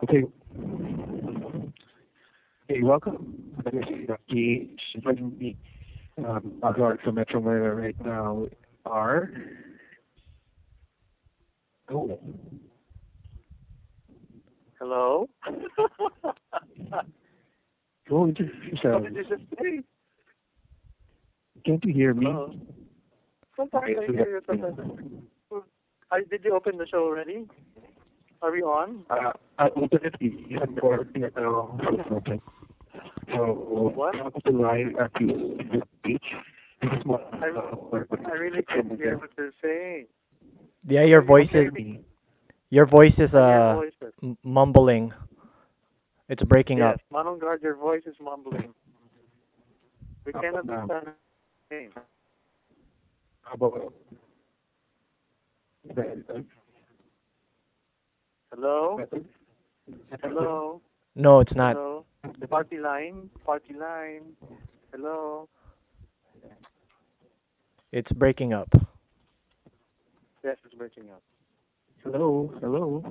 Okay. Hey, welcome. This is Rocky. Joining me, um, Agar from Metro Manila right now are. Oh. Hello? Go introduce yourself. what did you just say? Can't you hear me? Hello? Sometimes I hear you, sometimes I... Did you open the show already? Are we on? Uh, I opened it before now. Okay. So, What? welcome to live at the beach. This is I, I really can't hear what they're saying. Yeah, your voice is your voice is I uh voices. mumbling. It's breaking Yes, up. Manongard, your voice is mumbling. We Up cannot and down. understand. How about better? Hello? Hello? No, it's not. Hello? Party line? Party line? Hello? It's breaking up. Yes, it's breaking up. Hello, hello.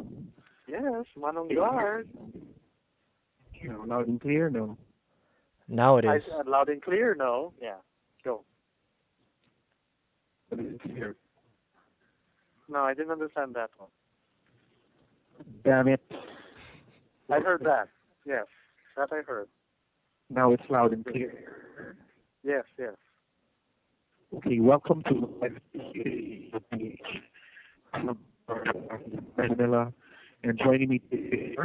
Yes, Manongard. You know, loud and clear, no. Now it is. I is. said loud and clear, no? Yeah. Go. But it's here. No, I didn't understand that one. Damn it. I heard that. Yes, that I heard. Now it's loud and clear. Yes, yes. Okay, welcome to live Manila. And joining me today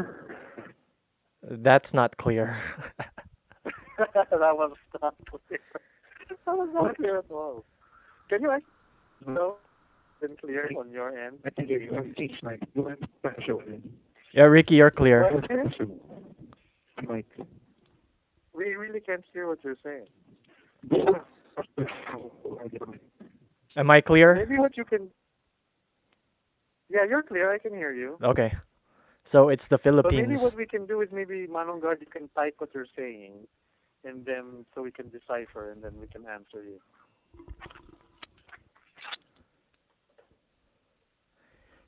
That's not clear. that was not clear. That was not clear at all. Can you actually no been clear on your end? I think you have changed my you want to show it. yeah, Ricky, you're clear. Mike. We really can't hear what you're saying. Am I clear? Maybe what you can Yeah, you're clear, I can hear you. Okay. So it's the Philippines. But maybe what we can do is maybe Manongard you can type what you're saying and then so we can decipher and then we can answer you.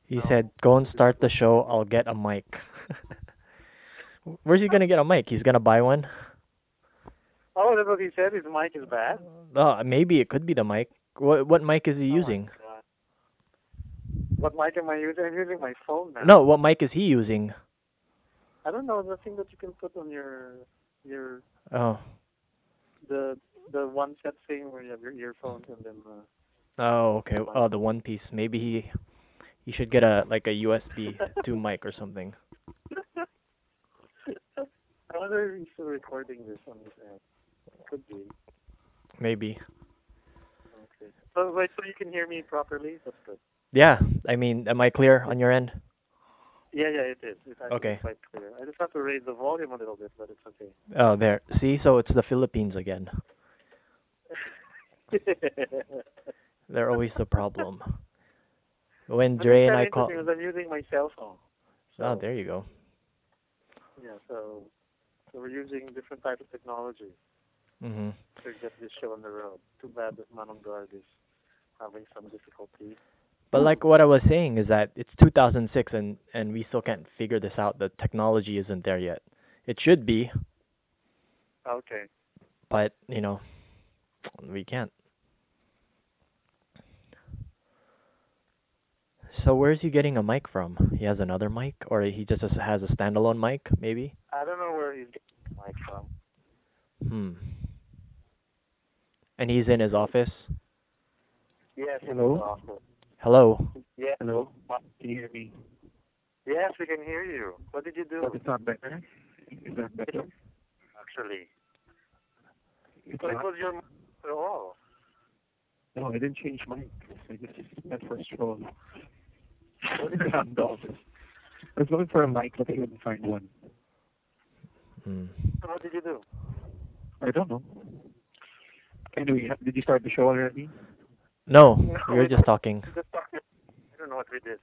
He said, "Go and start the show. I'll get a mic." Where's he gonna get a mic? He's gonna buy one. Oh, that's what he said. His mic is bad. Oh, maybe it could be the mic. What what mic is he Oh using? What mic am I using? I'm using my phone now. No, what mic is he using? I don't know the thing that you can put on your your Oh, the the one set thing where you have your earphones and then uh, oh, okay. Oh, the one piece. Maybe he he should get a like a USB two mic or something. I wonder if he's still recording this on his app. Could be. Maybe. Okay. So wait, so you can hear me properly? That's good. Yeah. I mean, am I clear on your end? Yeah, yeah, it is. It's actually Okay. quite clear. I just have to raise the volume a little bit, but it's okay. Oh, there. See, so it's the Philippines again. They're always the problem. When Dre and I call. because I'm using my cell phone. So, Oh, there you go. Yeah, so so we're using different type of technology Mhm. to get this show on the road. Too bad that Manongard is having some difficulty. But like what I was saying is that it's 2006 and and we still can't figure this out. The technology isn't there yet. It should be, Okay. but you know, we can't. So where's he getting a mic from? He has another mic, or he just has- has a standalone mic, maybe? I don't know where he's getting the mic from. Hmm. And he's in his office. Yes, it's Hello? awful. Hello. Yeah. Hello? Can you hear me? Yes, we can hear you. What did you do? But it's not better. Is that better? Actually, It's but it not? was your mic at all. No, I didn't change mine. I just went for a stroll. Around the office. I was looking for a mic, but I couldn't find one. Hmm. So what did you do? I don't know. Anyway, did you start the show already? No, No, we were just talking. Just talked. I don't know what we did.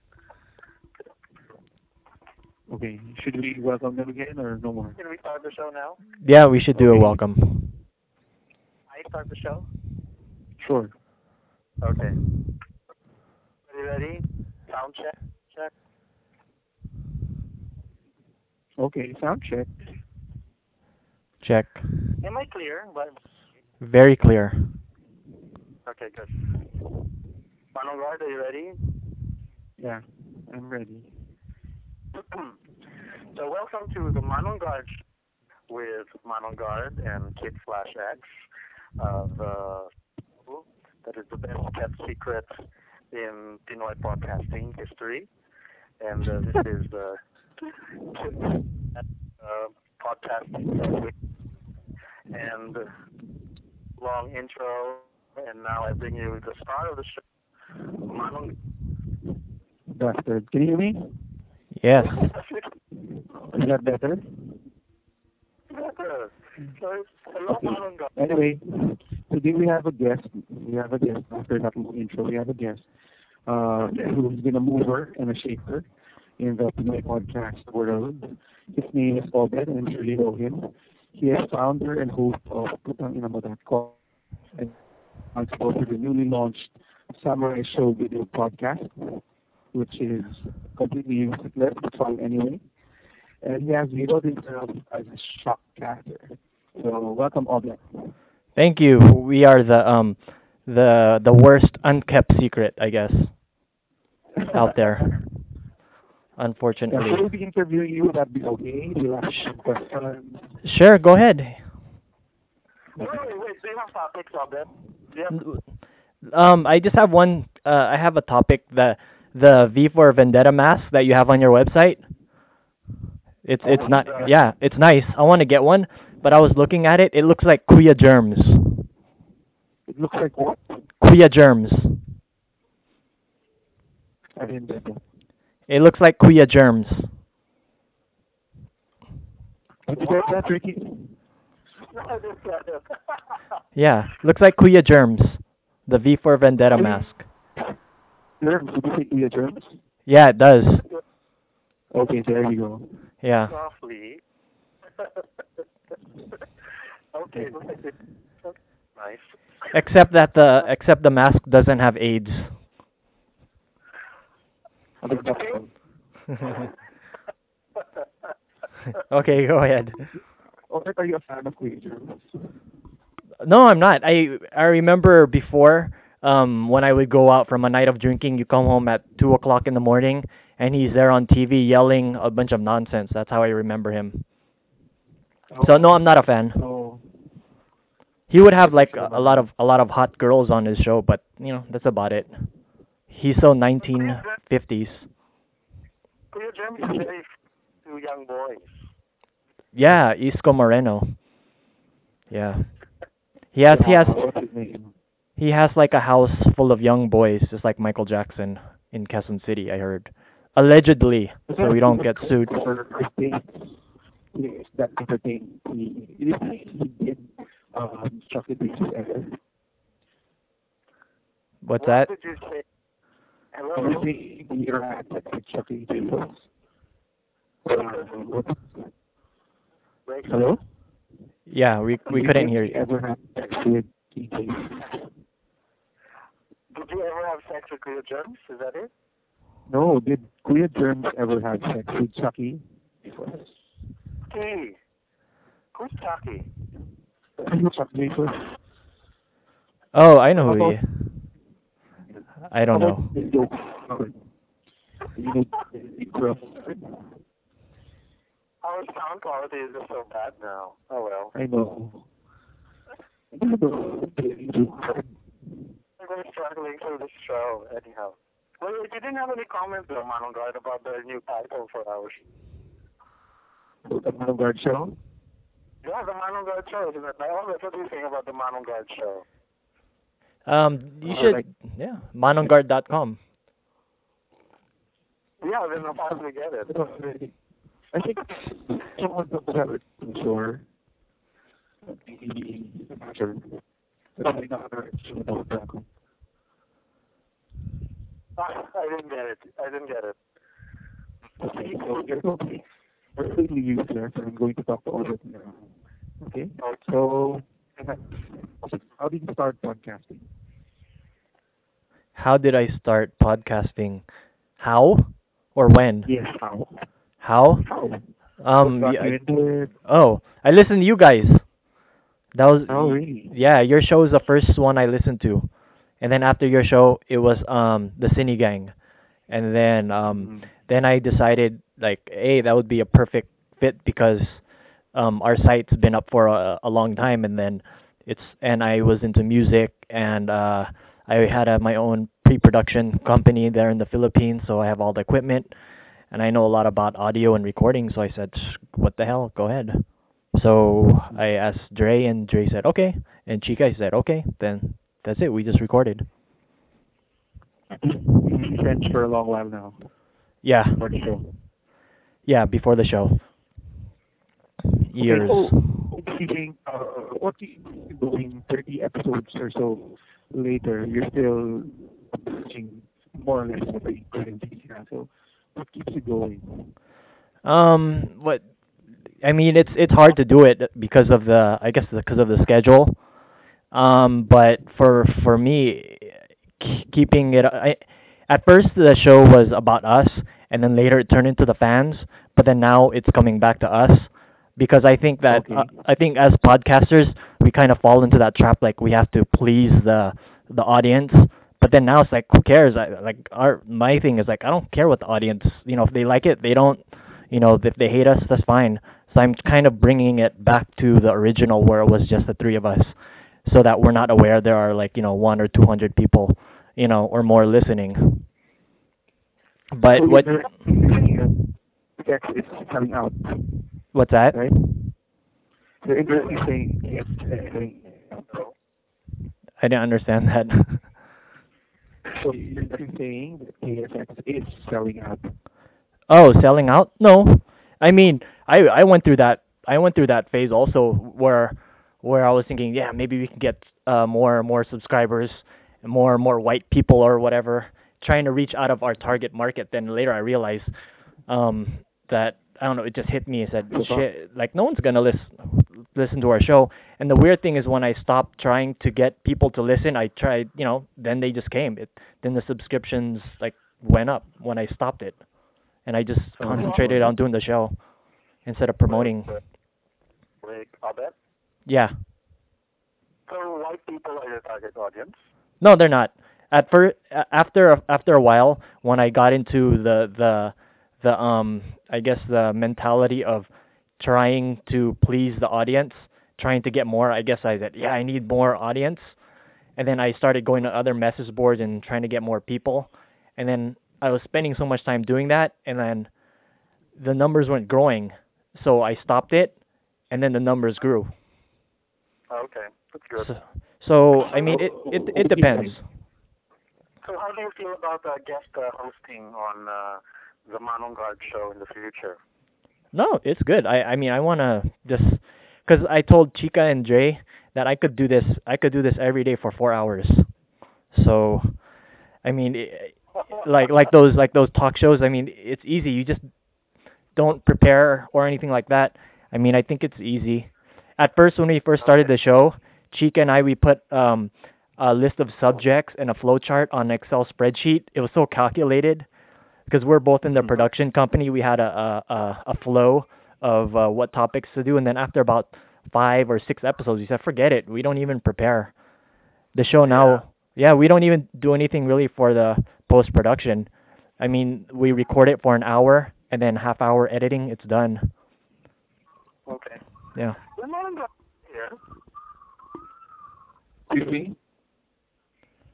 Okay, should we welcome them again or no more? Can we start the show now? Yeah, we should do a welcome. I start the show. Sure. Okay. Are you ready? Sound check. Check. Okay, sound check. Check. Am I clear? But Very clear. okay, good. Manong Guard, are you ready? Yeah, I'm ready. so welcome to the Manong Guard with Manong Guard and Kid Flash X of uh, that is the best kept secret in Pinoy podcasting history. And uh, this is the uh, podcasting and long intro. And now I bring you the start of the show, Manong. Bastard. Can you hear me? Yes. Is that better? So, hello, Manong Anyway, today we have a guest. We have a guest after that intro. We have a guest uh, who's been a mover and a shaker in the Pinoy podcast world. His name is Obet, and I'm sure you know him. He is founder and host of PutangInamo.com and responsible for the newly launched Samurai Show video podcast, which is completely useless but fun anyway. And he has labeled himself as a shock shockcaster. So welcome, Obet. Thank you. We are the um the the worst unkept secret, I guess, out there. Unfortunately. should we be interviewing you? Would that be okay? Do you have some questions? Sure, go ahead. Wait, wait, wait. Do you have topics on that? Do Um, I just have one. Uh, I have a topic the the V for Vendetta mask that you have on your website. It's it's Oh, not. yeah. Yeah, it's nice. I want to get one, but I was looking at it. It looks like Kuya germs. It looks like what? Kuya germs. I didn't get that. It looks like Kuya germs. Did you get that, Ricky? I just got it. Yeah, looks like Kuya germs. The V for Vendetta mask. Germs? Did you say Kuya germs? Yeah, it does. Okay, there you go. Yeah. Softly. okay, nice. Except that the except the mask doesn't have AIDS. I think that's all. okay, go ahead. Or are you a fan of Kuya germs? No, I'm not. I I remember before um when I would go out from a night of drinking, you come home at two o'clock in the morning and he's there on TV yelling a bunch of nonsense. That's how I remember him. So no, I'm not a fan. So, He would have like a, a lot of a lot of hot girls on his show, but you know that's about it. He's so 1950s. Kuya James is very two young boys. Yeah, Isko Moreno. Yeah. He has he has what's his name? he has like a house full of young boys, just like Michael Jackson in Quezon City. I heard, allegedly, so we don't get sued. For first. Yes, that entertained me. It is nice he did um, chocolate pieces ever. What's what that? did you say? I'm Hello? saying the interact with chocolate pieces. Uh, what- Wait, Hello? Yeah, we we couldn't hear you. Ever had sex with DJ? Did you ever have sex with Kuya James? Is that it? No, did Kuya Germs ever have sex with Chucky? Hey, who's Chucky? I know Chucky was. Oh, I know who How he. I don't know. The joke. You know, the gruff. Our sound quality is just so bad now. Oh well. I know. I'm really struggling through this show, anyhow. Well, you didn't have any comments, though, Manon Guard, about the new title for our show. The Manon Guard show? Yeah, the Manon Guard show, isn't it? What do you think about the Manon Guard show? Um, you Uh, should like- yeah, monongard.com. Yeah, then I'll possibly get it. I think someone will have it, I'm sure. I'm not sure. But I'm not sure about that. I didn't get it. I didn't get it. Okay, so you're going to be completely useless. I'm going to talk to all of you now. Okay? So, how did you start podcasting? How did I start podcasting? How or when? Yes, how? How? How? Um, yeah, it? oh, I listened to you guys. That was Oh, really? yeah. Your show was the first one I listened to, and then after your show, it was um the Cine Gang, and then um Mm. Then I decided like, hey, that would be a perfect fit because um our site's been up for a, a long time, and then it's and I was into music, and uh I had a, my own pre-production company there in the Philippines, so I have all the equipment, and I know a lot about audio and recording. So I said, what the hell, go ahead. So I asked Dre, and Dre said okay, and Chica said okay. Then that's it. We just recorded. Friends for a long while now. Yeah, For the show. yeah. Before the show, years. Okay, so, uh, what do you doing 30 episodes or so later, you're still approaching more or less what you TCR. So, what keeps you going? Um, what? I mean, it's it's hard to do it because of the I guess because of the schedule. Um, but for for me, keeping it. I, at first, the show was about us, and then later it turned into the fans. But then now it's coming back to us because I think that Okay. uh, I think as podcasters we kind of fall into that trap like we have to please the the audience. But then now it's like who cares? I, like our my thing is like I don't care what the audience you know if they like it they don't you know if they hate us that's fine. So I'm kind of bringing it back to the original where it was just the three of us, so that we're not aware there are like you know one or two hundred people you know or more listening. But so what you're saying that Text is coming out, what's that? right? So, indirectly saying yes, it's coming out. I didn't understand that. So, you're saying that KSX is selling out. Oh, selling out? No. I mean, I I went through that I went through that phase also where where I was thinking, yeah, maybe we can get uh more more subscribers, more and more white people or whatever, trying to reach out of our target market. Then later I realized um that I don't know, it just hit me and said, shit, like no one's going to listen listen to our show. And the weird thing is when I stopped trying to get people to listen, I tried, you know, then they just came. It then the subscriptions like went up when I stopped it and I just Oh. concentrated on doing the show instead of promoting. Like, I'll bet. Yeah. So white people are your target audience. No, they're not. At first, after after a while, when I got into the the the um, I guess the mentality of trying to please the audience, trying to get more, I guess I said, yeah, I need more audience, and then I started going to other message boards and trying to get more people, and then I was spending so much time doing that, and then the numbers weren't growing, so I stopped it, and then the numbers grew. Okay, that's good. So, so I mean, it it it depends. So how do you feel about uh, guest uh, hosting on uh, the Manong Guard show in the future? No, it's good. I I mean, I want to just because I told Chica and Dre that I could do this. I could do this every day for four hours. So, I mean, it, like like those like those talk shows. I mean, it's easy. You just don't prepare or anything like that. I mean, I think it's easy. At first, when we first started the show, Chica and I we put um a list of subjects and a flow chart on Excel spreadsheet. It was so calculated because we're both in the Mhm. production company. We had a a a, a flow of uh, what topics to do, and then after about five or six episodes, we said, forget it. We don't even prepare. The show now, yeah, we don't even do anything really for the post production. I mean, we record it for an hour and then half hour editing. It's done. Okay. Yeah. The Manong Guard here. Excuse me?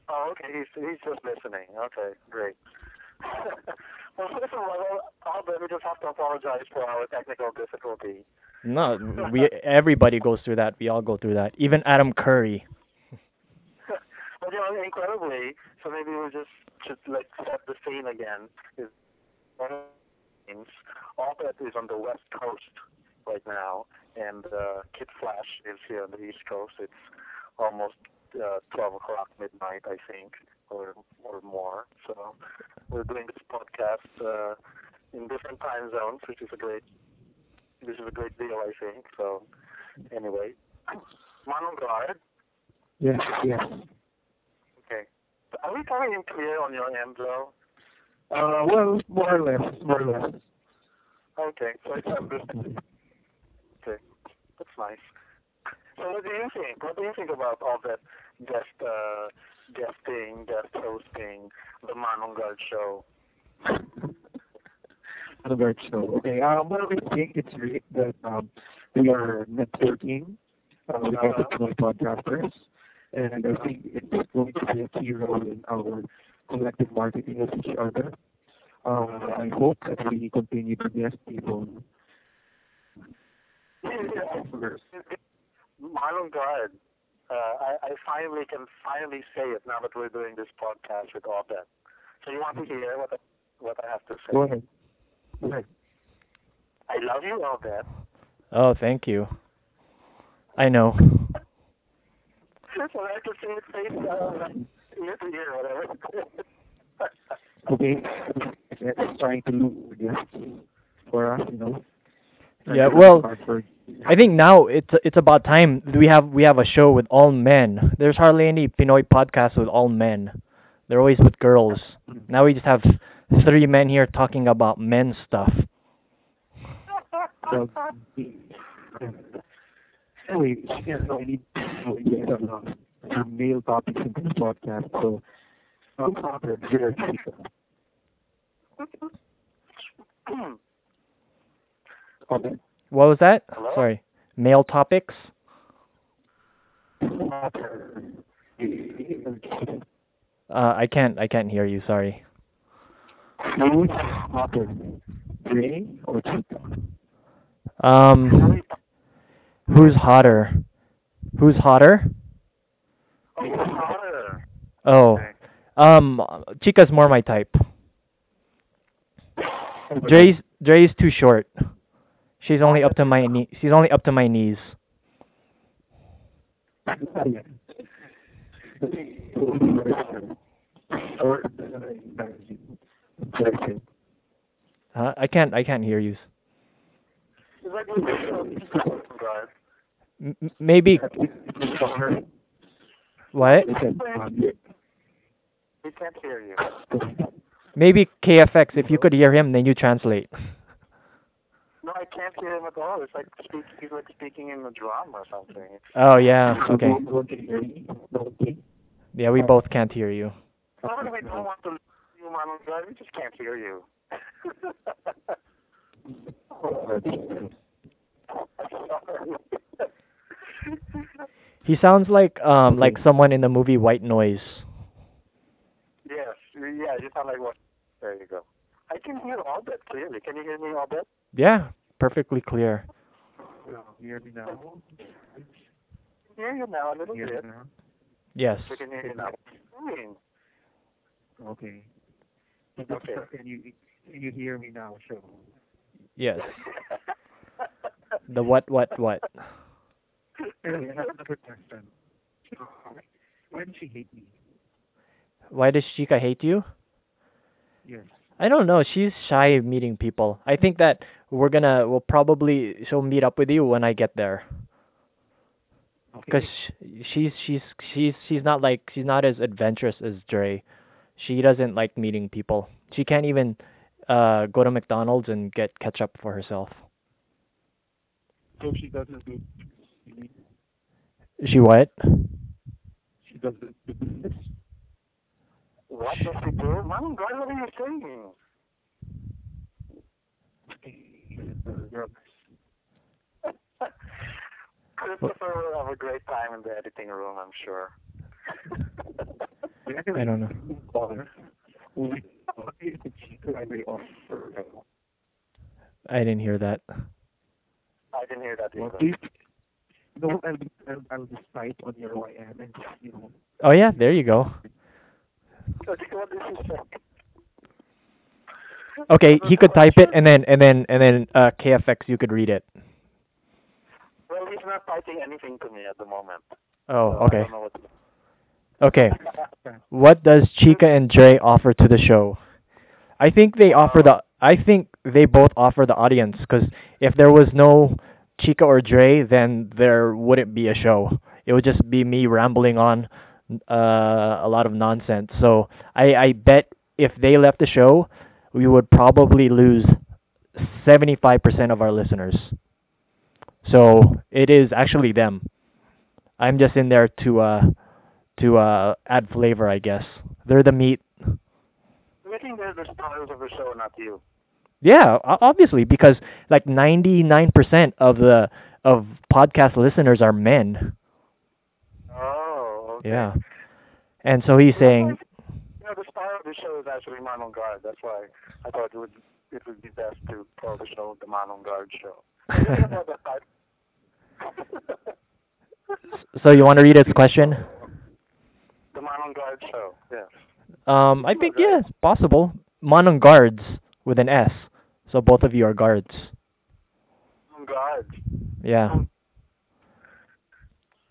Oh, okay. He's he's just listening. Okay, great. well, first of all, Albert, we just have to apologize for our technical difficulty. No, we everybody goes through that. We all go through that. Even Adam Curry. but you know, incredibly, so maybe we just should like set the scene again. Is one of the things, Albert is on the west coast right now, and uh, Kid Flash is here on the east coast. It's almost uh, 12 o'clock midnight, I think, or or more. So we're doing this podcast uh, in different time zones, which is a great which is a great deal, I think. So anyway, Manong Guard. Yes, yes. Okay. Are we coming in clear on your end, though? Uh, well, more or less, more or less. Okay, so it's understood. Okay, that's nice. So what do you think? What do you think about all that guest uh, guesting, guest hosting, the Manongard show? Another show. Okay. Um, well, I think it's great that um, we are networking uh, with other Pinoy podcasters, and I think it's going to be a key role in our collective marketing of each other. Uh, I hope that we continue to guest people. Manongard. Uh, I, I finally can finally say it now that we're doing this podcast with all that. So you want to hear what I, what I have to say? Go ahead. Go ahead. I love you, all that. Oh, thank you. I know. So I have to say it face ear to ear, whatever. Okay. It's trying to look for us, you know. Yeah, well, I think now it's it's about time we have we have a show with all men. There's hardly any Pinoy podcasts with all men. They're always with girls. Now we just have three men here talking about men stuff. Well, anyway, yeah, so I need so we get some, uh, male topics into the podcast. So, um, Father, Jared What was that? Hello? Sorry. Male topics? Uh I can't I can't hear you, sorry. Who's hotter, Ray or Chico? Um who's hotter? Who's hotter? Oh, hotter. Oh. Um Chica's more my type. Dre's Dre's too short. She's only up to my knee. She's only up to my knees. Huh? I can't I can't hear you. Is that good? Manongard. M- m- maybe what? We can't hear you. Maybe KFX. If you could hear him, then you translate. Can't hear him at all. It's like speak, he's like speaking in a drum or something. It's, Oh yeah. Okay. Yeah, we both can't hear you. we don't want to listen to you, Manongard. We just can't hear you. He sounds like um like someone in the movie White Noise. yes, yeah, you sound like what? There you go. I can hear all that clearly. Can you hear me all that? Yeah, perfectly clear. Hear me now? hear you now a little Hear bit. now? Yes. We can hear you now. Hmm. Okay. Okay. Can you can you hear me now? So. Yes. The what what what? Anyway, another question. Why does she hate me? Why does Chica hate you? Yes. I don't know. She's shy of meeting people. I think that we're gonna we'll probably she'll meet up with you when I get there. Cause sh- she's she's she's she's not like she's not as adventurous as Dre. She doesn't like meeting people. She can't even uh go to McDonald's and get ketchup for herself. So she doesn't do. She what? She doesn't do. What does he do? god, what are you saying? Christopher will have a great time in the editing room, I'm sure. I don't know. I may offer. I didn't hear that. I didn't hear that either. please. You? I'll, I'll, I'll just type on your YM and just, you know. Oh yeah, there you go. Okay, he? Okay, he could type it and then and then and then uh KFX you could read it. Well, he's not typing anything to me at the moment. Oh, okay. what Okay. What does Chica and Dre offer to the show? I think they offer the I think they both offer the audience cuz if there was no Chica or Dre then there wouldn't be a show. It would just be me rambling on a lot of nonsense. So I I bet if they left the show, we would probably lose 75% of our listeners. So it is actually them. I'm just in there to uh to uh add flavor, I guess. They're the meat. I think they're the stars of the show, not you. Yeah, obviously because like 99% of the of podcast listeners are men. Okay. Yeah. And so he's saying You know, the star of the show is actually Manon Guard. That's why I thought it would it would be best to call the show the Manon Guard show. You know that type- so you want to read his question? the Manon Guard show. Yes. Um I think yeah, it's possible. Manon guards with an S. So both of you are guards. Manon Guard. Yeah.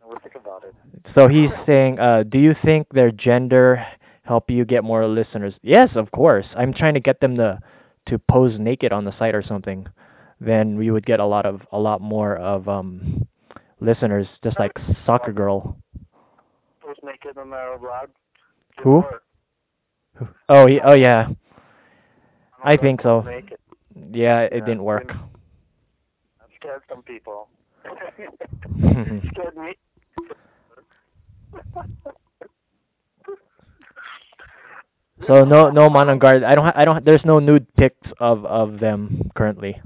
We'll think about it. So he's saying, uh, do you think their gender help you get more listeners? Yes, of course. I'm trying to get them to to pose naked on the site or something. Then we would get a lot of a lot more of um listeners, just like Soccer Girl. Who's naked on our blog? Who? Oh, he, oh yeah, I think so. Yeah. It didn't work. That scared some people. scared me. So no, no man on guard. I don't. Ha- I don't. There's no nude pics of of them currently.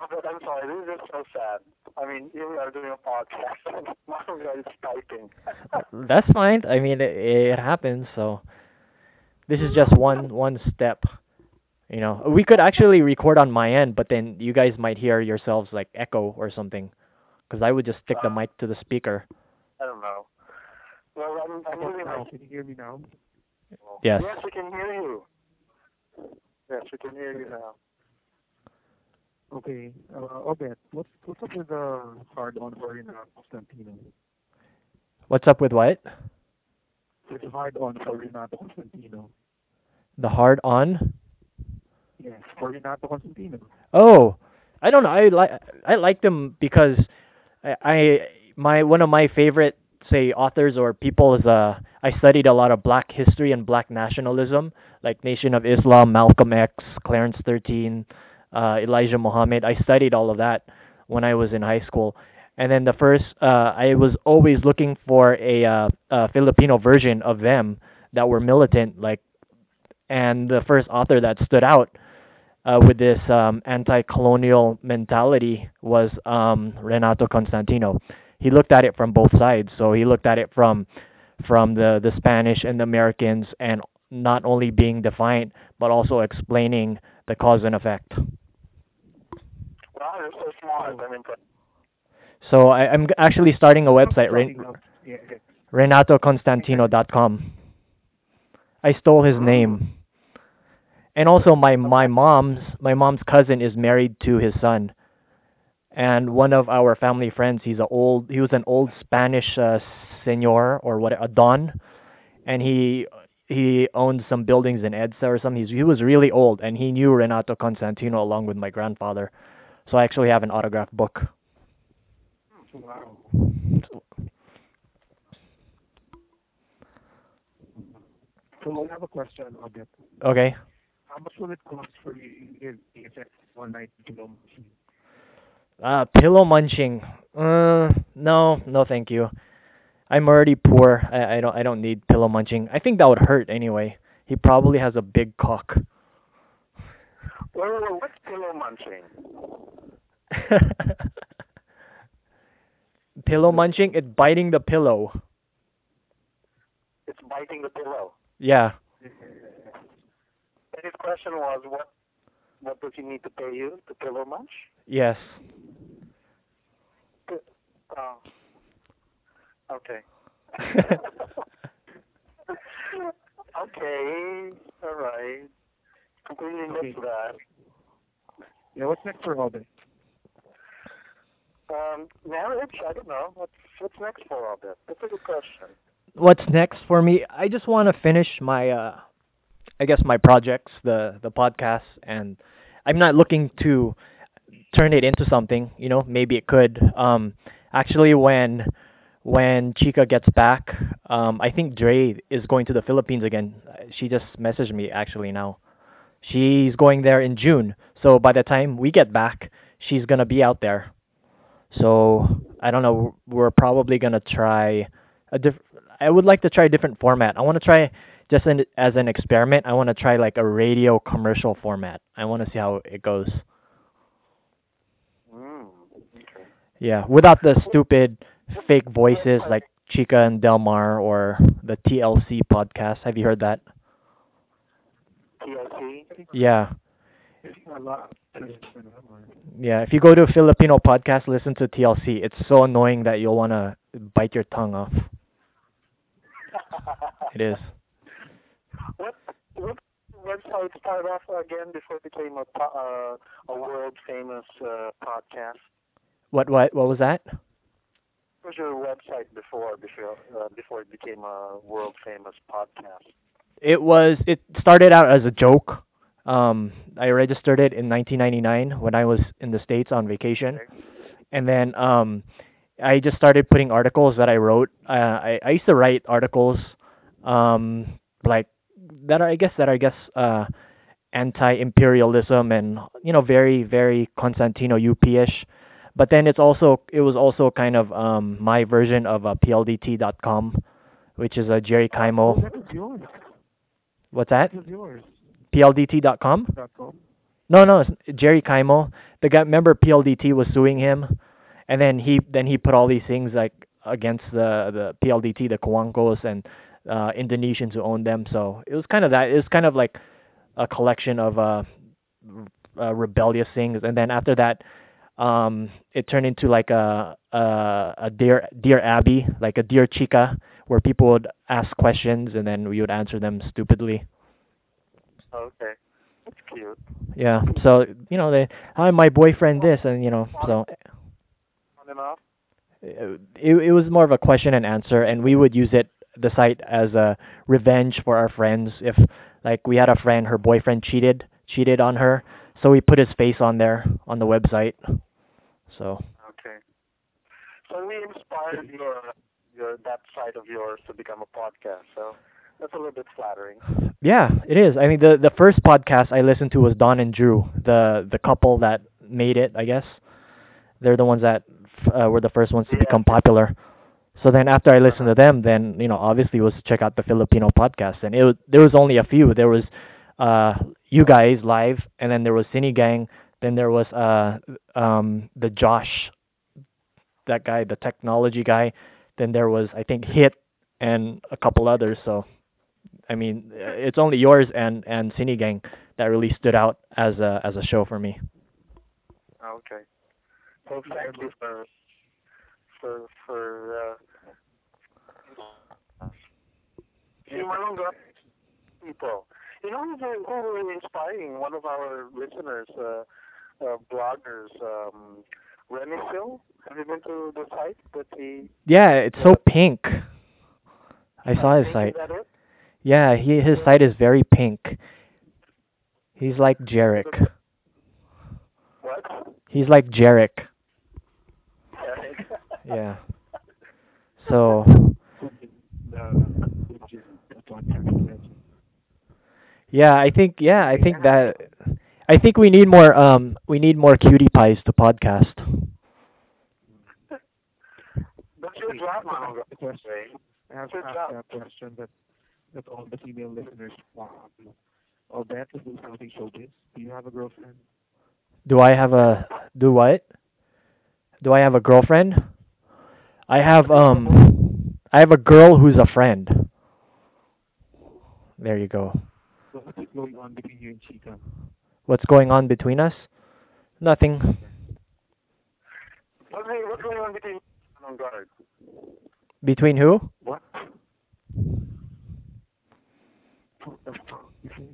I'm sorry, this is just so sad. I mean, here we are doing a podcast, and my guy is typing. That's fine. I mean, it, it happens. So this is just one one step. You know, we could actually record on my end, but then you guys might hear yourselves like echo or something. Because I would just stick the Uh, mic to the speaker. I don't know. Well, I'm, I'm moving my can you hear me now? Yes. Yes, we can hear you. Yes, we can hear you now. Okay. Uh, Obet, what's what's up with the hard on for Renato Constantino? What's up with what? It's hard on for Renato Constantino. The hard on? Yes, for Renato Constantino. Oh, I don't know. I like I like them because I, I my one of my favorite say authors or people is uh I studied a lot of black history and black nationalism, like Nation of Islam, Malcolm X, Clarence 13, uh Elijah Muhammad. I studied all of that when I was in high school. And then the first uh I was always looking for a uh a Filipino version of them that were militant like and the first author that stood out uh, with this um, anti-colonial mentality was um, Renato Constantino. He looked at it from both sides. So he looked at it from from the the Spanish and the Americans, and not only being defiant, but also explaining the cause and effect. Wow, so smart. I'm impressed. So I, I'm actually starting a website, Ren- yeah. RenatoConstantino.com. I stole his name. And also my my mom's my mom's cousin is married to his son. And one of our family friends, he's a old he was an old Spanish uh, senor or what a don and he he owned some buildings in Edsa or something. He's, he was really old and he knew Renato Constantino along with my grandfather. So I actually have an autograph book. Wow. So I have a question. Okay. How much will it cost for you in ASX one night kilo machine? Uh, pillow munching. Uh, no, no, thank you. I'm already poor. I, I don't, I don't need pillow munching. I think that would hurt anyway. He probably has a big cock. Well, well, what's pillow munching? pillow munching? It's biting the pillow. It's biting the pillow. Yeah. His question was, what what does he need to pay you to pillow munch? Yes. Oh. Okay. okay. All right. Completely missed Okay. that. Yeah, what's next for Obet? Um, marriage? I don't know. What's what's next for this? That's a good question. What's next for me? I just want to finish my, uh, I guess my projects, the the podcast, and I'm not looking to turn it into something. You know, maybe it could. Um, actually, when when Chica gets back, um, I think Dre is going to the Philippines again. She just messaged me actually now, She's going there in June. So by the time we get back, she's gonna be out there. So I don't know. We're probably gonna try a diff. I would like to try a different format. I want to try just an, as an experiment. I want to try like a radio commercial format. I want to see how it goes. Mm, okay. Yeah, without the stupid fake voices like Chica and Delmar or the TLC podcast. Have you heard that? TLC. Yeah. Yeah, if you go to a Filipino podcast, listen to TLC. It's so annoying that you'll want to bite your tongue off. It is. What what website started off again before it became a uh, a world famous uh, podcast? What what what was that? What was your website before before uh, before it became a world famous podcast? It was it started out as a joke. Um I registered it in 1999 when I was in the states on vacation. Okay. And then um I just started putting articles that I wrote. Uh, I I used to write articles um like that are I guess that are I guess uh anti-imperialism and you know very very Constantino UP-ish. But then it's also it was also kind of um my version of uh, PLDT.com, which is a Jerry Oh, Kaimo. that was yours. What's that? That was yours. PLDT.com? Dot com. No, no, it's Jerry Kaimo. The guy, remember PLDT was suing him, and then he then he put all these things like against the the PLDT, the Cojuangcos and uh Indonesians who owned them. So it was kind of that. It was kind of like a collection of uh, uh rebellious things, and then after that, um, it turned into like a a a dear dear Abby, like a dear Chica, where people would ask questions and then we would answer them stupidly. Okay, that's cute. Yeah. So you know, they hi my boyfriend this and you know so On and off. it it was more of a question and answer and we would use it the site as a revenge for our friends if like we had a friend her boyfriend cheated cheated on her so we put his face on there on the website so Okay. So we inspired your your that side of yours to become a podcast. So that's a little bit flattering. yeah it is i mean the the first podcast i listened to was Dawn and Drew the the couple that made it i guess they're the ones that uh, were the first ones to Yeah. become popular so then after i listened to them then you know obviously was to check out the filipino podcast. And it was there was only a few. There was uh you guys live and then there was cine gang. Then there was uh um the josh that guy the technology guy. Then there was i think hit and a couple others. So I mean, uh, it's only yours and and Cine Gang that really stood out as a as a show for me. Okay. So thank you for for uh you Malunga people. You know who's who were inspiring one of our listeners, uh, uh bloggers, um Remy Phil. Have you been to the site that he Yeah, it's so pink. I saw his Is site. that it? Yeah, he his site is very pink. He's like Jarek. What? He's like Jarek. Eric. Yeah. So The, the podcast. yeah, I think yeah, I think that I think we need more um we need more cutie pies to podcast. That's your job, Malunga. The question. I have to ask that question that that all the female listeners want. Oh, that is do something showbiz. Do you have a girlfriend? Do I have a do what? Do I have a girlfriend? I have um I have a girl who's a friend. There you go. What is going on between you and Chica? What's going on between us? Nothing. What's going what's on between on guard? Between who? What? What the fuck? You say?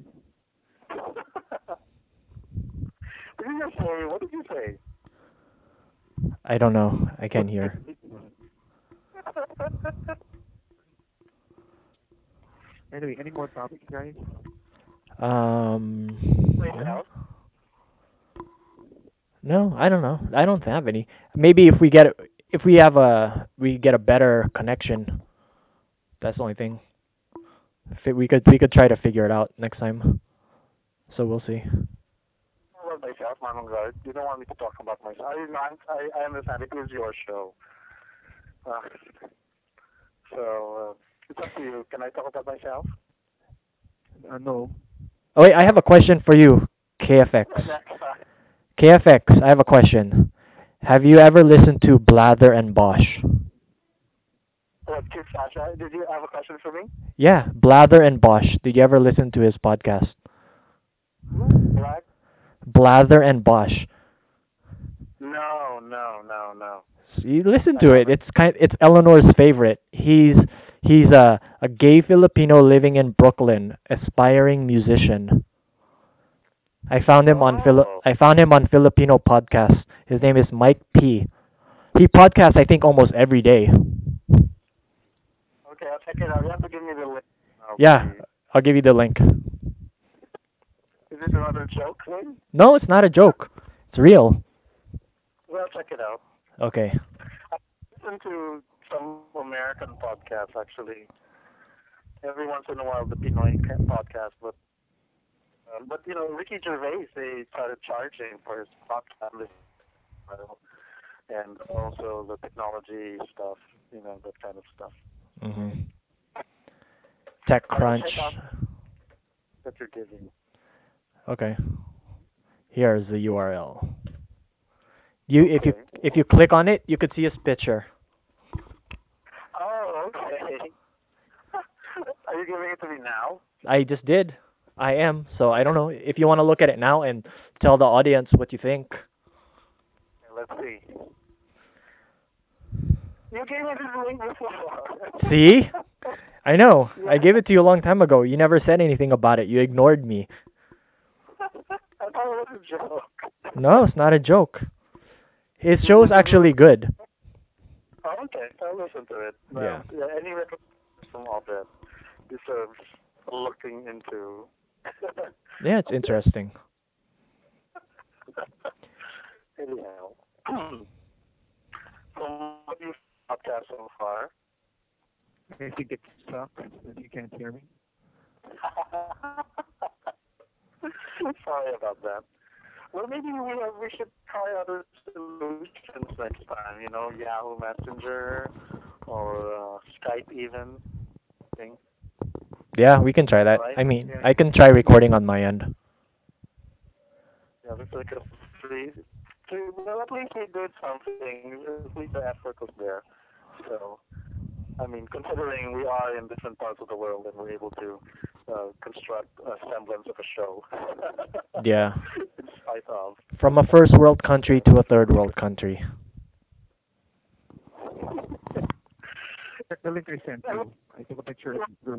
What did you say? What did you say? I don't know. I can't hear. Anyway, any more topics, guys? Um Wait, out. No, I don't know. I don't have any. Maybe if we get if we have a we get a better connection. That's the only thing. If it, we could we could try to figure it out next time. So we'll see. about myself, Manong Guard. You don't want me to talk about myself. I, I, I understand it is your show. Uh, so, uh, it's up to you. Can I talk about myself? Uh, no. Oh wait, I have a question for you, KFX. KFX, I have a question. Have you ever listened to Blather and Bosch? What, Kid Flash, did you have a question for me? Yeah, Blather and Bosch. Did you ever listen to his podcast? Black? Blather and Bosch. No, no, no, no. You listen to it. It's kind. It's Eleanor's favorite. He's he's a a gay Filipino living in Brooklyn, aspiring musician. I found him on. Oh. I found him on Filipino podcast. His name is Mike P. He podcasts I think almost every day. Okay, I'll check it out. You have to give me the link. Okay. Yeah, I'll give you the link. Is it another joke thing? No, it's not a joke. It's real. Well, check it out. Okay. Listen to some American podcasts actually. Every once in a while, the Pinoy ca- podcast, but um, but you know, Ricky Gervais they started charging for his podcast, and also the technology stuff, you know, that kind of stuff Mhm. check TechCrunch. that you're giving. Okay. Here's the URL. You if you if you click on it, you could see his picture. Oh, okay. Are you giving it to me now? I just did. I am. So I don't know if you want to look at it now and tell the audience what you think. Let's see. You gave me this link before. See? I know. I gave it to you a long time ago. You never said anything about it. You ignored me. I thought it was a joke. No, it's not a joke. His show's actually good. Oh, okay, I'll listen to it. Well, Yeah. yeah any recommendations from all that deserves looking into. Yeah, it's interesting. Anyhow, from what you've podcast so far, I think it sucks that you can't hear me. sorry about that. Well, maybe we uh, we should try other solutions next time. You know, Yahoo Messenger or uh, Skype even. Thing. Yeah, we can try that. Right? I mean, Yeah. I can try recording on my end. Yeah, looks like a free. free well, at least we did something. At least the effort was there. So, I mean, considering we are in different parts of the world and we're able to uh, construct a semblance of a show. Yeah. in spite of. From a first world country to a third world country. The link I sent you. I took a picture of your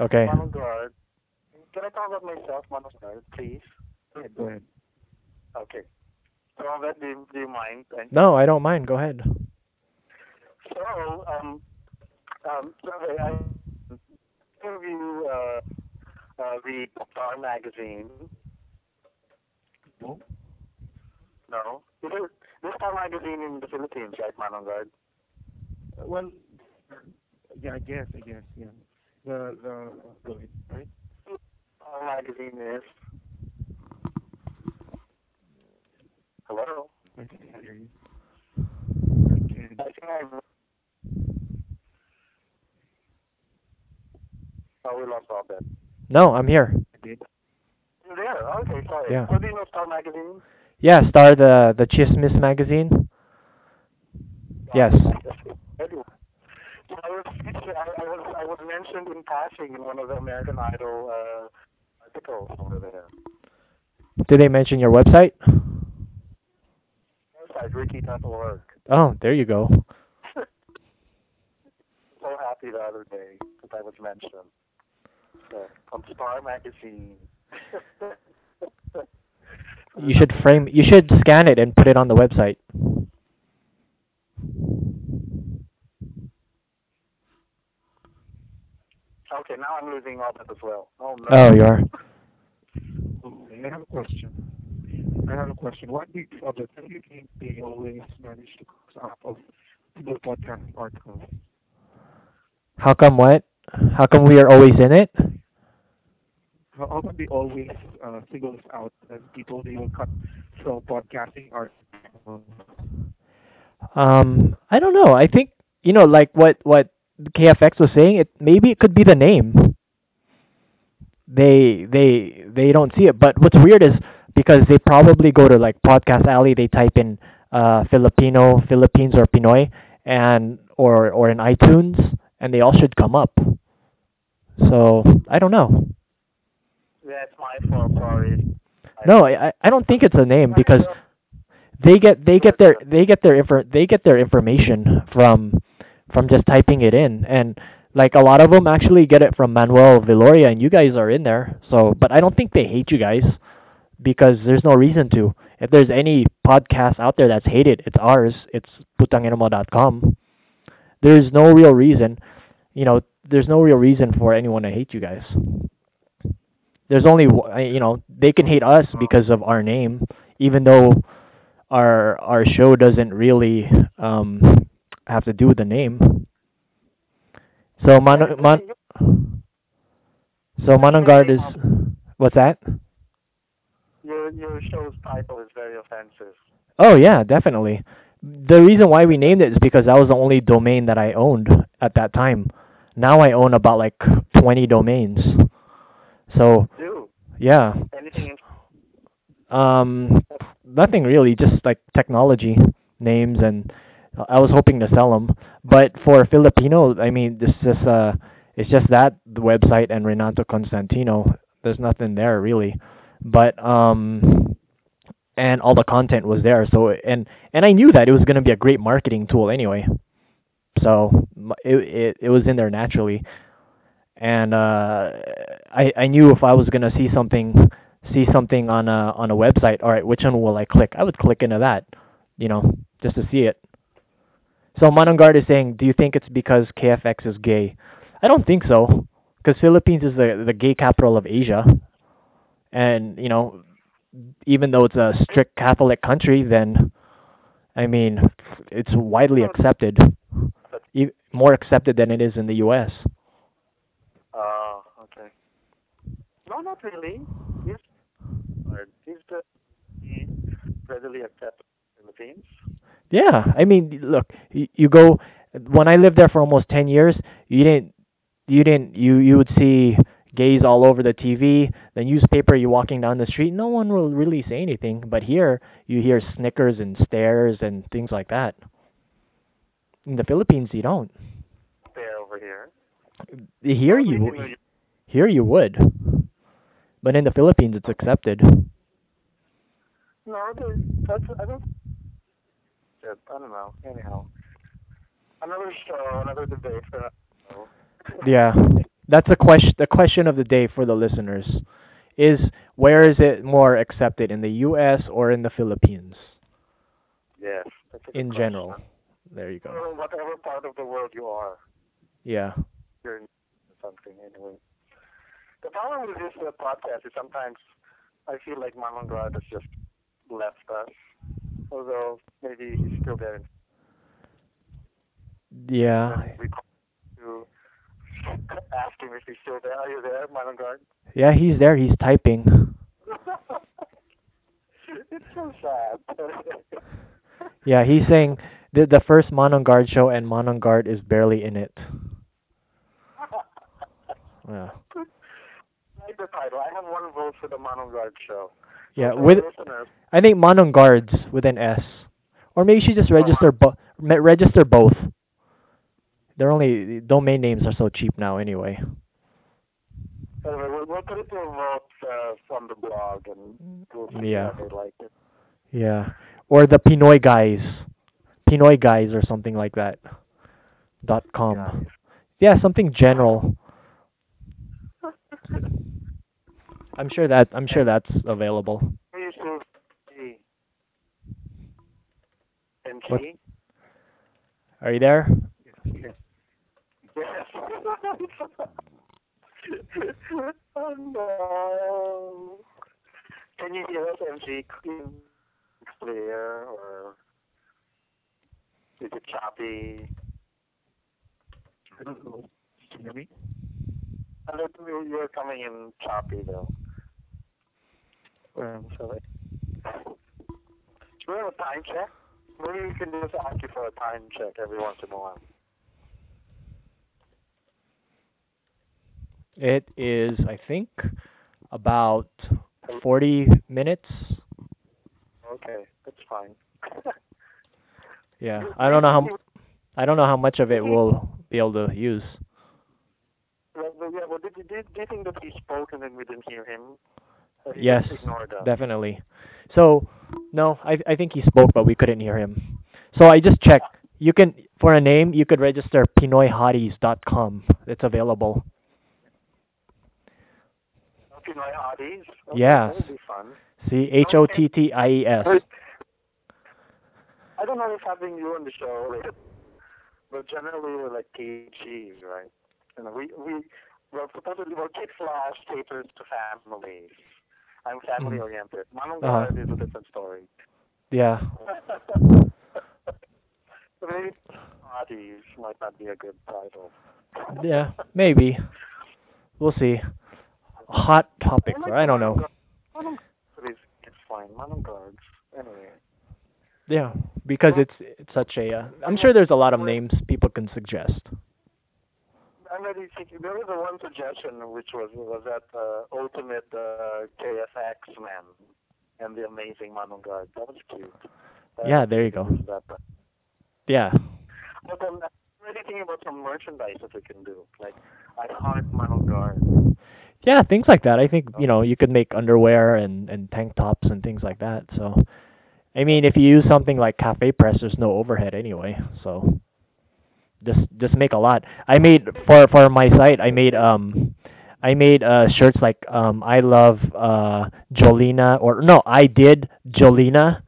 Okay. Manong Guard. Can I talk about myself, Manong Guard, please? Go ahead, go ahead. Okay. So, that, do, you- do you mind? And No, I don't mind. Go ahead. So, um, um, sorry, I interview, uh, uh, read Star Magazine. No? No? It is, this Star Magazine in the Philippines, right, Manong Guard? Uh, Well, yeah, I guess, I guess, yeah. The, the, go right? Star Magazine is... Hello? I can hear you. I can. I think I... Oh, we lost all that. No, I'm here. I did. You're there? Okay, sorry. Yeah. What do you know Star Magazine? Yeah, Star the the Chismis magazine. Yes. I was, I, I was I was mentioned in passing in one of the American Idol uh, articles over there. Did they mention your website? Website ricky.org. Oh, there you go. so happy the other day that I was mentioned. So, from Star Magazine. You should frame. You should scan it and put it on the website. Okay, now I'm losing all that as well. Oh no. Oh, you are. I have a question. I have a question. What do you, of the three games they always manage to close out of the podcast articles? How come what? How come we are always in it? How, how come they always uh, single us out as people they will cut from podcasting are Um, I don't know. I think you know, like what what KFX was saying. It maybe it could be the name. They they they don't see it, but what's weird is because they probably go to like Podcast Alley, they type in uh Filipino, Philippines or Pinoy, and or or in iTunes, and they all should come up. So I don't know. That's my fault. Sorry. No, I I- I don't think it's a name because they get they get their they get their infor- they get their information from from just typing it in. And like a lot of them actually get it from Manuel Viloria and you guys are in there. So but I don't think they hate you guys because there's no reason to. If there's any podcast out there that's hated it's ours. It's putanginamo.com there's no real reason you know there's no real reason for anyone to hate you guys. There's only you know they can hate us because of our name even though our our show doesn't really um have to do with the name. So Mon Mon so Manong Guard is what's that? Your your show's title is very offensive. Oh yeah, definitely. The reason why we named it is because that was the only domain that I owned at that time. Now I own about like 20 domains. So, Do yeah. anything in Um, nothing really, just like technology names, and I was hoping to sell them. But for Filipino, I mean, this is uh, it's just that the website and Renato Constantino. There's nothing there really, but um, and all the content was there. So and and I knew that it was going to be a great marketing tool anyway. So it it it was in there naturally, and uh, I I knew if I was going to see something see something on a on a website, all right, which one will I click? I would click into that, you know, just to see it. So Manongard is saying, do you think it's because KFX is gay? I don't think so, because Philippines is the the gay capital of Asia, and you know, even though it's a strict Catholic country, then I mean, it's widely accepted, more accepted than it is in the U.S. Uh, okay. No, not really. Or he's the he readily accepted in the Philippines. Yeah, I mean, look, you, you go when I lived there for almost 10 years, you didn't you didn't you you would see gays all over the TV, the newspaper, you walking down the street, no one will really say anything, but here you hear snickers and stares and things like that. In the Philippines, you don't. There over here. Here you here you would. But in the Philippines, it's accepted. No, that's I don't. Yeah, I don't know. Anyhow, another show, another debate for another. Yeah. That's a question the question of the day for the listeners is where is it more accepted in the US or in the Philippines Yes. That's a good in question. general? There you go. Or whatever part of the world you are, Yeah. you're in something anyway. The problem with this uh, podcast is sometimes I feel like Manong Guard has just left us, although maybe he's still there. Yeah. we call to ask him if he's still there. Are you there, Manong Guard? Yeah, he's there. He's typing. it's so sad. Yeah, he's saying the the first Manong Guard show and Manong Guard is barely in it. Yeah. like the title. I have one vote for the Manong Guard show. Yeah, for with I think Manong Guards with an S. Or maybe you should just register bo- register both. They're only domain names are so cheap now anyway. anyway, we'll, we'll put it to a vote uh, on the blog and we'll see Yeah. how they like it. Yeah. Or the Pinoy guys. Pinoy guys or something like that. Dot com. Guys. Yeah, something general. I'm sure that I'm sure that's available. Please do. What? Are you there? Yes. oh no. Can you hear us, MG? Clear or is it choppy? I don't know. Can you hear me? And then you- you're coming in choppy though. Um, So do we have a time check? Maybe we can just ask you for a time check every once in a while. It is, I think, about 40 minutes. Okay, that's fine. Yeah, I don't know how m- I don't know how much of it we'll be able to use. Well, well, yeah, well, did, you- did, do you think that he spoke and then we didn't hear him? Yes, definitely. So, no, I I think he spoke, but we couldn't hear him. So I just checked. You can for a name, you could register PinoyHotties.com. It's available. Pinoy Hotties? Okay, Yes. That would be fun. C H O T T I E S. I don't know if having you on the show, but generally we're like KGs, right? Know, we we well supposedly well Kid Flash caters to families. I'm family oriented. Manong Uh-huh. Is a different story. Yeah. Maybe Hotties might not be a good title. Yeah, maybe. We'll see. Hot topic. like I don't know. Manong Guard is it's fine. Manong Guards. Anyway. Yeah, because it's it's such a. Uh, I'm sure there's a lot of names people can suggest. I'm already thinking. There was a one suggestion which was was that uh, ultimate uh, KFX man and the amazing Manong Guard. That was cute. That- Yeah, there you go. That, but Yeah. but then I'm already thinking about some merchandise that we can do. Like I heart Manong Guard. Yeah, things like that. I think you know you could make underwear and and tank tops and things like that. So, I mean, if you use something like Cafe Press, there's no overhead anyway. So, just just make a lot. I made for for my site. I made um, I made uh shirts like um I love uh Jolina or no I did Jolina,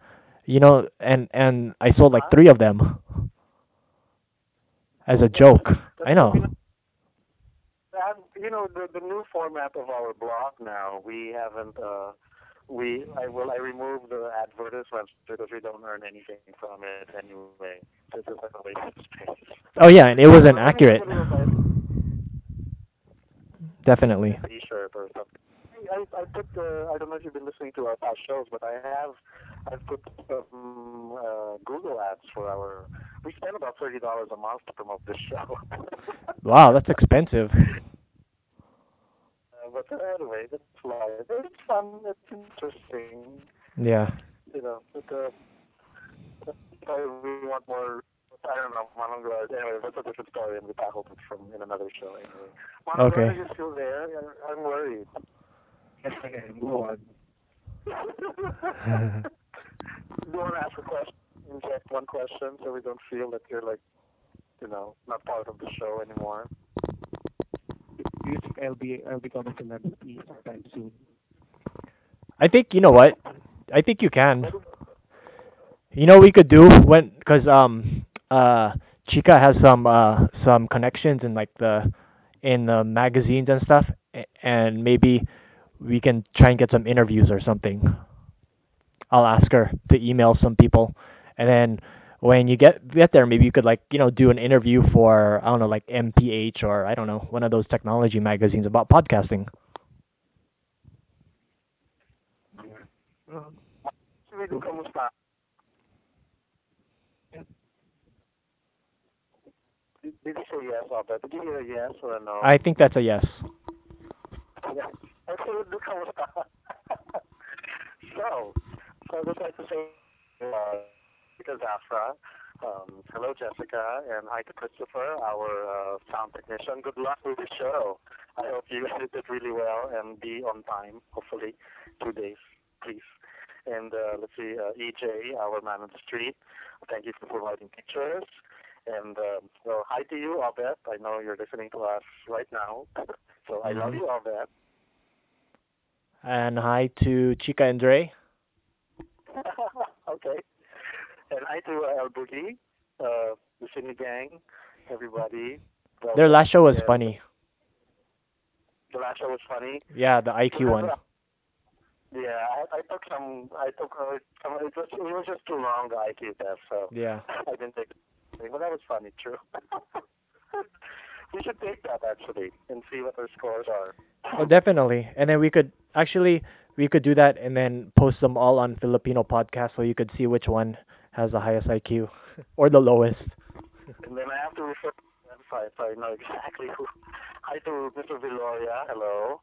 you know, and and I sold like three of them as a joke. I know. You know the the new format of our blog now. We haven't. uh we I will I remove the advertisements because we don't earn anything from it anyway. It's just like a waste of space. Oh yeah, and it wasn't accurate. maybe we'll buy Definitely. T-shirt or something. I I put uh, I don't know if you've been listening to our past shows, but I have I've put um, uh, Google ads for our. We spend about thirty dollars a month to promote this show. Wow, that's expensive. But uh, anyway, that's life. It's fun. It's interesting. Yeah. You know, but uh, if I really want more. I don't know, Manongard. Anyway, that's a different story, and we tackled it from in another show. Anyway, Manongard, Okay. are you still there? I'm- I'm worried. yes, okay, go on. Do you want to ask a question? Inject one question so we don't feel that you're like, you know, not part of the show anymore. Do you think I'll be become a celebrity sometime soon? I think you know what? I think you can. You know we could do when cuz um uh Chica has some uh some connections in like the in the magazines and stuff and maybe we can try and get some interviews or something. I'll ask her to email some people and then when you get get there maybe you could like, you know, do an interview for I don't know like MPH or I don't know, one of those technology magazines about podcasting. Did, you say yes, Albert? Did you hear a yes or a no? I think that's a yes. Yeah. I "Look how it's So, so I'd just like to say, uh, because Afra, um, hello Jessica, and hi to Christopher, our uh, sound technician. Good luck with the show. I hope you edit it really well and be on time, hopefully, two days, please. And uh, let's see, uh, EJ, our man on the street, thank you for providing pictures. And um, well, hi to you, Albert. I know you're listening to us right now, so I love Mhm. you, Albert. And hi to Chica and Dre. okay. And hi to uh, El Boogie, uh, the Sydney Gang, everybody. Well, Their last show was yeah, funny. The last show was funny. Yeah, the IQ one. Yeah, I, I took some. I took uh, some. It was it was just too long the IQ test, so Yeah. I didn't take. it. But that was funny, true. we should take that actually and see what our scores are. Oh, definitely. And then we could actually we could do that and then post them all on Filipino podcast so you could see which one has the highest IQ or the lowest. And then I have to refer to the website so I know exactly who. Hi to Mr. Viloria, hello.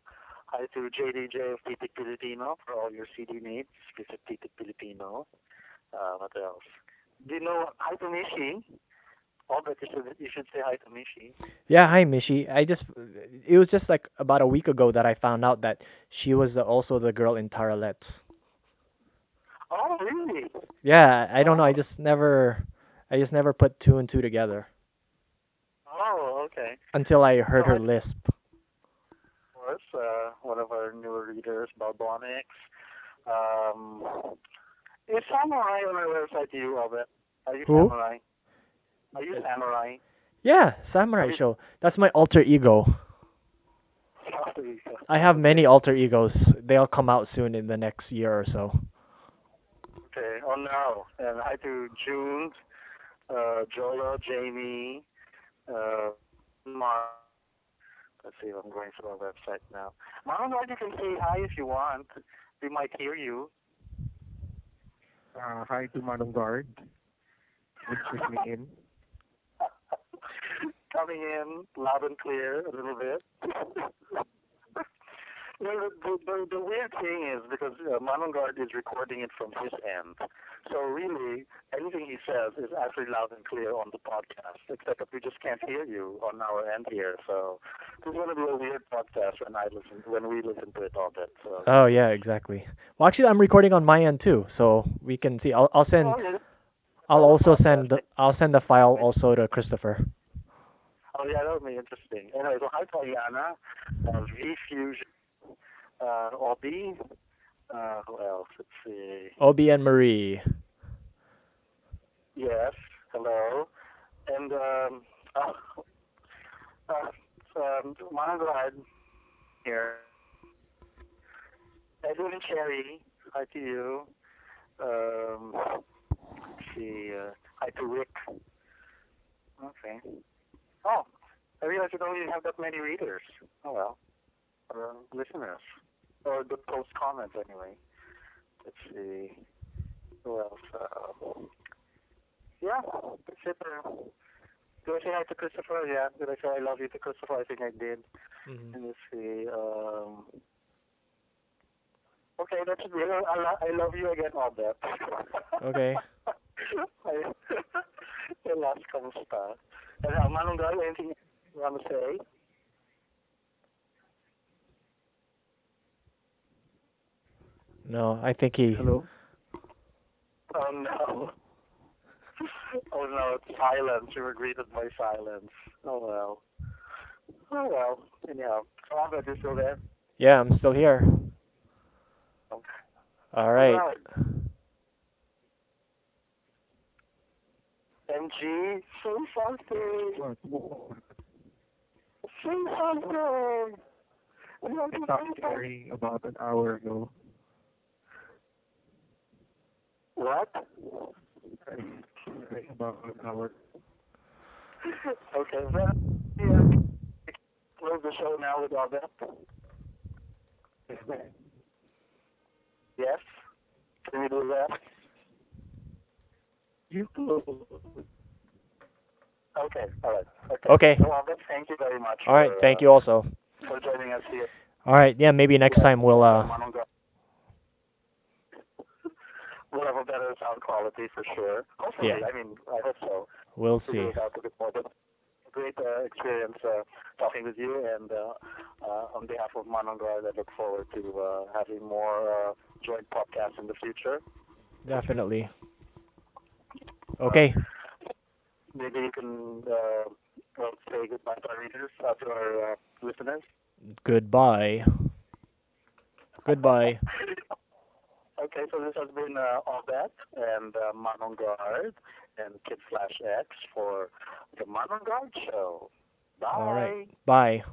Hi to JDJ of Titik Filipino for all your CD needs. Visit Titik Filipino. Uh, what else? Do you know, hi to Mishi. Oh, but you should, you should say hi to Mishi. Yeah, hi Mishi. I just it was just like about a week ago that I found out that she was the, also the girl in Taralets. Oh, really? Yeah, I don't know. I just never I just never put two and two together Oh, okay. until I heard her Oh, I- lisp. Of course, uh, one of our newer readers, Barbonics. Um, is Samurai on our website to you, Albert? Are you Who? Samurai? Are you Samurai? Yeah, Samurai you- Show. That's my alter ego. I have many alter egos. They'll come out soon in the next year or so. Okay. Oh no. And hi to June, uh, Jola, Jamie, uh, Mark. Let's see. I'm going through our website now. Mom, you can say hi if you want. We might hear you. Uh, hi to Manong Guard, which is me in. Coming in loud and clear a little bit. Well, the, the, the weird thing is because uh, Manongard is recording it from his end, so really anything he says is actually loud and clear on the podcast, except that we just can't hear you on our end here. So this is going to be a weird podcast when I listen, when we listen to it all bit. So. Oh yeah, exactly. Well, actually, I'm recording on my end too, so we can see. I'll I'll send. Oh. I'll also send. the- I'll send the file also to Christopher. Oh yeah, that would be interesting. Anyway, so hi Taliana, uh, V Fusion, uh, Obi, uh, who else? Let's see. Obi and Marie. Yes, hello. And um, uh, uh, um, here. Edwin and Cherry, hi to you. Um, let's see, uh, hi to Rick. Okay. Oh, I realized you don't even have that many readers. Oh well, uh, listeners, or the post comments anyway. Let's see, who else? Uh, yeah, that's it. Uh, did I say hi to Christopher? Yeah. Did I say I love you to Christopher? I think I did. Mhm. And let's see. Um, okay, that's it. I, I, lo- I love you again, Obet. Okay. I, the last kamusta. And uh, Manong Gal, anything you want to say? No, I think he. Hello. Oh no. Oh no, it's silence. You were greeted by silence. Oh well. Oh well. Anyhow, Robert, you still there? Yeah, I'm still here. Okay. All right. Alright. MG, say something. Say something. We want to I stopped say something. caring about an hour ago. What? Caring about an okay, then, yeah. Close the show now with Obet. Yes? Can we do that? You close. Okay, alright. Okay. Okay. So, Albert, thank you very much. All right. for, Thank uh, you also. For joining us here. All right. Yeah, maybe next time we'll uh. We'll have a better sound quality for sure. Hopefully, Yeah. I mean, I hope so. We'll see. out a bit more. But great uh, experience uh, talking with you, and uh, uh, on behalf of Manongga, I look forward to uh, having more uh, joint podcasts in the future. Definitely. Okay. Maybe you can uh, well, say goodbye to our readers, uh, to our uh, listeners. Goodbye. Goodbye. Okay, so this has been uh, Obet and uh, Manong Guard and Kid Flash X for the Manong Guard Show. Bye. All right. Bye.